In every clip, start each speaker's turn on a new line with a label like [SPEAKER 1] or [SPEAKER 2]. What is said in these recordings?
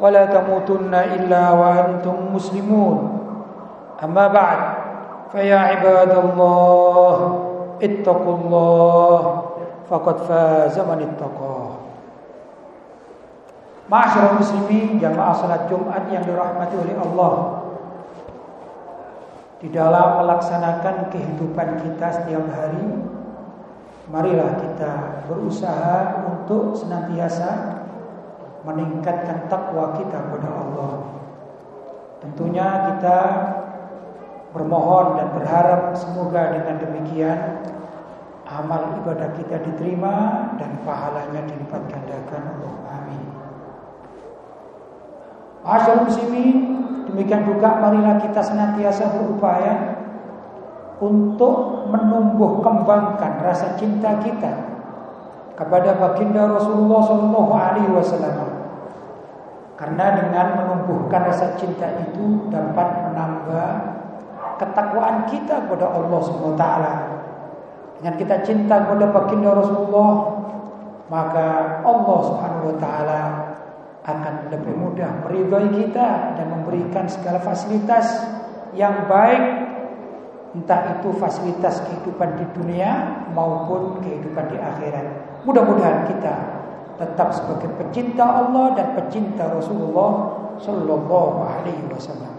[SPEAKER 1] ولا تموتن إلا وأنتم مسلمون أما بعد فيا عباد الله اتقوا الله فقد فاز من اتقاه Ma'asyiral muslimin jamaah salat Jumat yang dirahmati oleh Allah. Di dalam melaksanakan kehidupan kita setiap hari, marilah kita berusaha untuk senantiasa meningkatkan takwa kita kepada Allah. Tentunya kita bermohon dan berharap semoga dengan demikian amal ibadah kita diterima dan pahalanya dilipat gandakan Allah. Amin. Masyaallah muslimin, demikian juga marilah kita senantiasa berupaya untuk menumbuh kembangkan rasa cinta kita kepada baginda Rasulullah Shallallahu Alaihi Wasallam. Karena dengan menumbuhkan rasa cinta itu dapat menambah ketakwaan kita kepada Allah Subhanahu taala. Dengan kita cinta kepada baginda Rasulullah, maka Allah Subhanahu wa taala akan lebih mudah meridhai kita dan memberikan segala fasilitas yang baik entah itu fasilitas kehidupan di dunia maupun kehidupan di akhirat. Mudah-mudahan kita tetap sebagai pecinta Allah dan pecinta Rasulullah Sallallahu Alaihi Wasallam.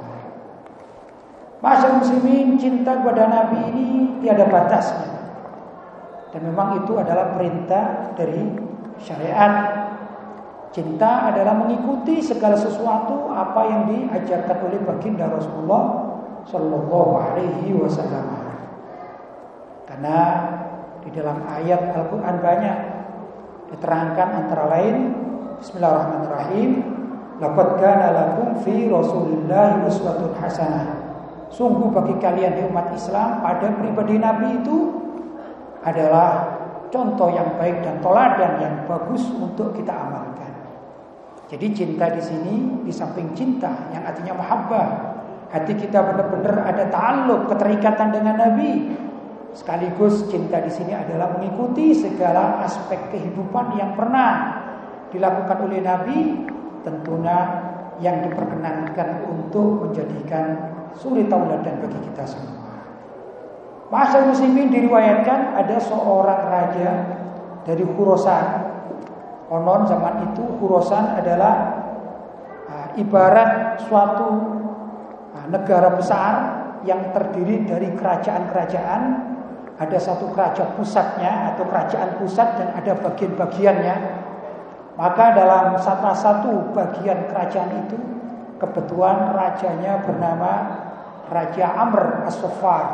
[SPEAKER 1] Masa muslimin cinta kepada Nabi ini tiada batasnya dan memang itu adalah perintah dari syariat. Cinta adalah mengikuti segala sesuatu apa yang diajarkan oleh baginda Rasulullah Sallallahu Alaihi Wasallam. Karena di dalam ayat Al-Quran banyak diterangkan antara lain Bismillahirrahmanirrahim Laqad kana lakum fi Rasulillah uswatun hasanah Sungguh bagi kalian di umat Islam pada pribadi Nabi itu adalah contoh yang baik dan toladan yang bagus untuk kita amalkan. Jadi cinta di sini di samping cinta yang artinya mahabbah, hati kita benar-benar ada ta'alluq, keterikatan dengan Nabi, Sekaligus cinta di sini adalah mengikuti segala aspek kehidupan yang pernah dilakukan oleh Nabi, tentunya yang diperkenankan untuk menjadikan suri tauladan bagi kita semua. Masa muslimin diriwayatkan ada seorang raja dari Khurasan. Konon zaman itu Khurasan adalah uh, ibarat suatu uh, negara besar yang terdiri dari kerajaan-kerajaan ada satu kerajaan pusatnya atau kerajaan pusat dan ada bagian-bagiannya. Maka dalam salah satu bagian kerajaan itu kebetulan rajanya bernama Raja Amr As-Sofar.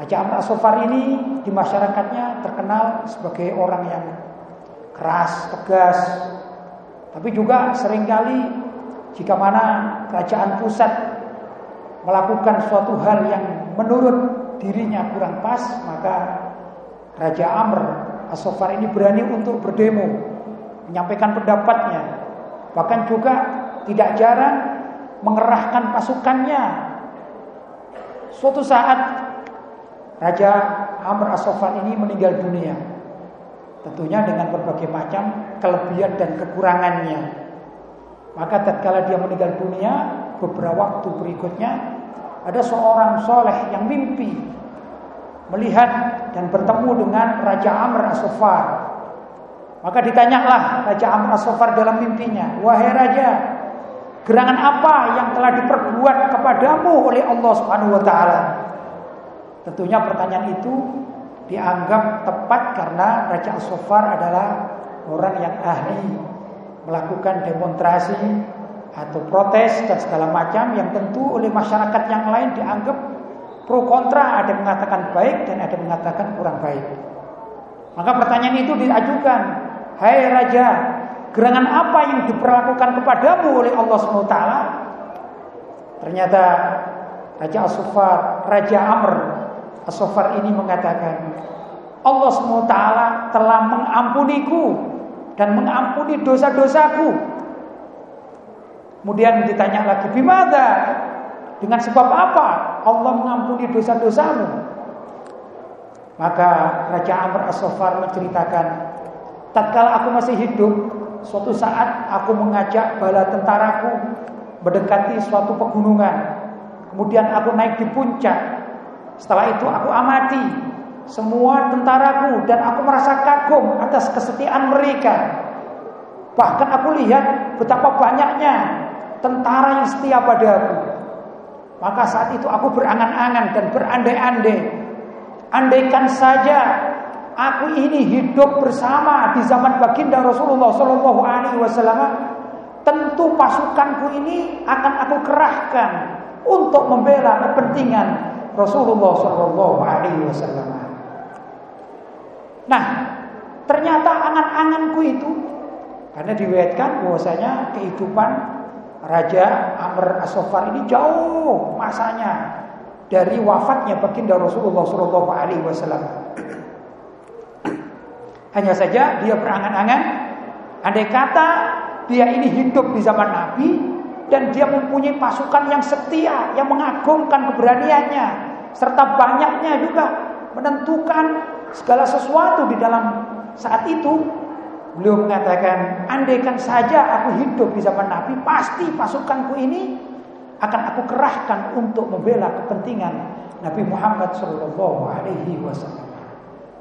[SPEAKER 1] Raja Amr As-Sofar ini di masyarakatnya terkenal sebagai orang yang keras, tegas. Tapi juga sering kali jika mana kerajaan pusat melakukan suatu hal yang menurut dirinya kurang pas, maka Raja Amr As-Sofar ini berani untuk berdemo, menyampaikan pendapatnya. Bahkan juga tidak jarang mengerahkan pasukannya. Suatu saat Raja Amr As-Sofar ini meninggal dunia. Tentunya dengan berbagai macam kelebihan dan kekurangannya. Maka tatkala dia meninggal dunia, beberapa waktu berikutnya ada seorang soleh yang mimpi melihat dan bertemu dengan Raja Amr As-Sofar. Maka ditanyalah Raja Amr As-Sofar dalam mimpinya, "Wahai raja, gerangan apa yang telah diperbuat perbuat kepadamu oleh Allah Subhanahu wa taala? Tentunya pertanyaan itu dianggap tepat karena Raja As-Sofar adalah orang yang ahli melakukan demonstrasi atau protes dan segala macam yang tentu oleh masyarakat yang lain dianggap pro kontra ada yang mengatakan baik dan ada yang mengatakan kurang baik. Maka pertanyaan itu diajukan, "Hai raja, gerangan apa yang diperlakukan kepadamu oleh Allah SWT?" Ternyata Raja As-Sufar, Raja Amr As-Sufar ini mengatakan, "Allah SWT telah mengampuniku dan mengampuni dosa-dosaku." Kemudian ditanya lagi, "Bimada?" Dengan sebab apa Allah mengampuni dosa-dosamu? Maka Raja Amr As-Sofar menceritakan, tatkala aku masih hidup, suatu saat aku mengajak bala tentaraku mendekati suatu pegunungan. Kemudian aku naik di puncak. Setelah itu aku amati semua tentaraku dan aku merasa kagum atas kesetiaan mereka. Bahkan aku lihat betapa banyaknya tentara yang setia padaku. Maka saat itu aku berangan-angan dan berandai-andai. Andaikan saja aku ini hidup bersama di zaman baginda Rasulullah Shallallahu Alaihi Wasallam, tentu pasukanku ini akan aku kerahkan untuk membela kepentingan Rasulullah Shallallahu Alaihi Wasallam. Nah, ternyata angan-anganku itu karena diwetkan bahwasanya kehidupan Raja Amr As-Sofar ini jauh masanya dari wafatnya baginda Rasulullah Shallallahu Alaihi Wasallam. Hanya saja dia berangan-angan, andai kata dia ini hidup di zaman Nabi dan dia mempunyai pasukan yang setia, yang mengagumkan keberaniannya, serta banyaknya juga menentukan segala sesuatu di dalam saat itu Beliau mengatakan, andaikan saja aku hidup di zaman Nabi, pasti pasukanku ini akan aku kerahkan untuk membela kepentingan Nabi Muhammad Shallallahu Alaihi Wasallam.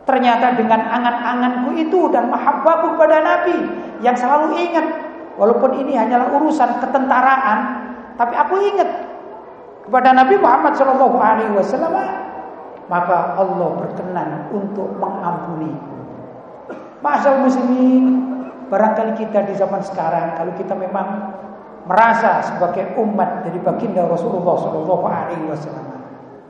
[SPEAKER 1] Ternyata dengan angan-anganku itu dan mahabbahku kepada Nabi yang selalu ingat, walaupun ini hanyalah urusan ketentaraan, tapi aku ingat kepada Nabi Muhammad Shallallahu Alaihi Wasallam, maka Allah berkenan untuk mengampuni Masal muslimin, barangkali kita di zaman sekarang kalau kita memang merasa sebagai umat dari baginda Rasulullah Shallallahu Alaihi Wasallam,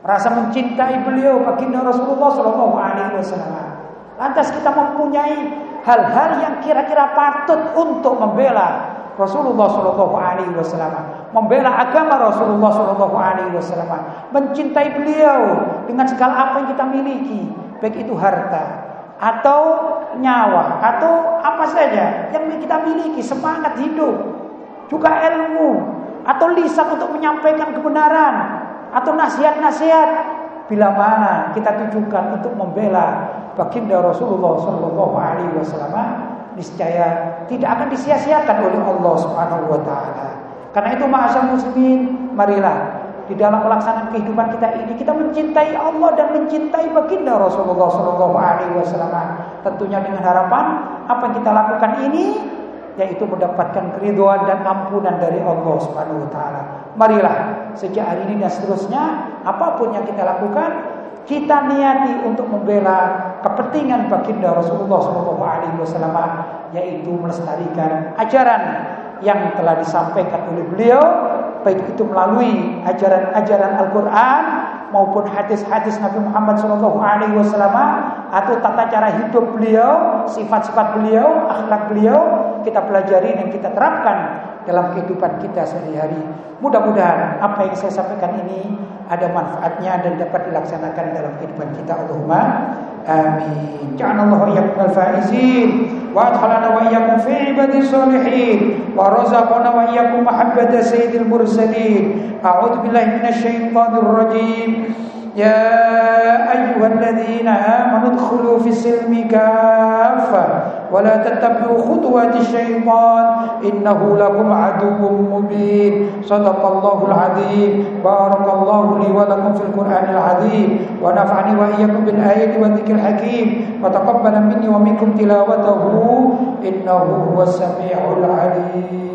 [SPEAKER 1] merasa mencintai beliau baginda Rasulullah Shallallahu Alaihi Wasallam, lantas kita mempunyai hal-hal yang kira-kira patut untuk membela Rasulullah Shallallahu Alaihi Wasallam, membela agama Rasulullah Shallallahu Alaihi Wasallam, mencintai beliau dengan segala apa yang kita miliki, baik itu harta, atau nyawa. Atau apa saja yang kita miliki. Semangat hidup. Juga ilmu. Atau lisan untuk menyampaikan kebenaran. Atau nasihat-nasihat. Bila mana kita tujukan untuk membela baginda Rasulullah Shallallahu Alaihi Wasallam niscaya tidak akan disia-siakan oleh Allah Subhanahu Wa Taala. Karena itu ma'asal muslimin marilah di dalam pelaksanaan kehidupan kita ini kita mencintai Allah dan mencintai baginda Rasulullah Shallallahu Alaihi Wasallam. Tentunya dengan harapan apa yang kita lakukan ini yaitu mendapatkan keriduan dan ampunan dari Allah Subhanahu Wa Taala. Marilah sejak hari ini dan seterusnya apa pun yang kita lakukan kita niati untuk membela kepentingan baginda Rasulullah Shallallahu Alaihi Wasallam yaitu melestarikan ajaran yang telah disampaikan oleh beliau baik itu melalui ajaran-ajaran Al-Qur'an maupun hadis-hadis Nabi Muhammad SAW atau tata cara hidup beliau, sifat-sifat beliau, akhlak beliau kita pelajari dan kita terapkan dalam kehidupan kita sehari-hari. Mudah-mudahan apa yang saya sampaikan ini ada manfaatnya dan dapat dilaksanakan dalam kehidupan kita. Allahumma آمين. جعلنا الله وإياكم الفائزين. وأدخلنا وإياكم في عباد الصالحين. ورزقنا وإياكم محبة سيد المرسلين. أعوذ بالله من الشيطان الرجيم. يا أيها الذين آمنوا ادخلوا في السلم كافة ولا تتبعوا خطوات الشيطان إنه لكم عدو مبين. صدق الله العظيم. بارك الله لي ولكم في القرآن العظيم. ونفعني وإياكم بالآيات والذكر الحكيم. وتقبل مني ومنكم تلاوته. إنه هو السميع العليم.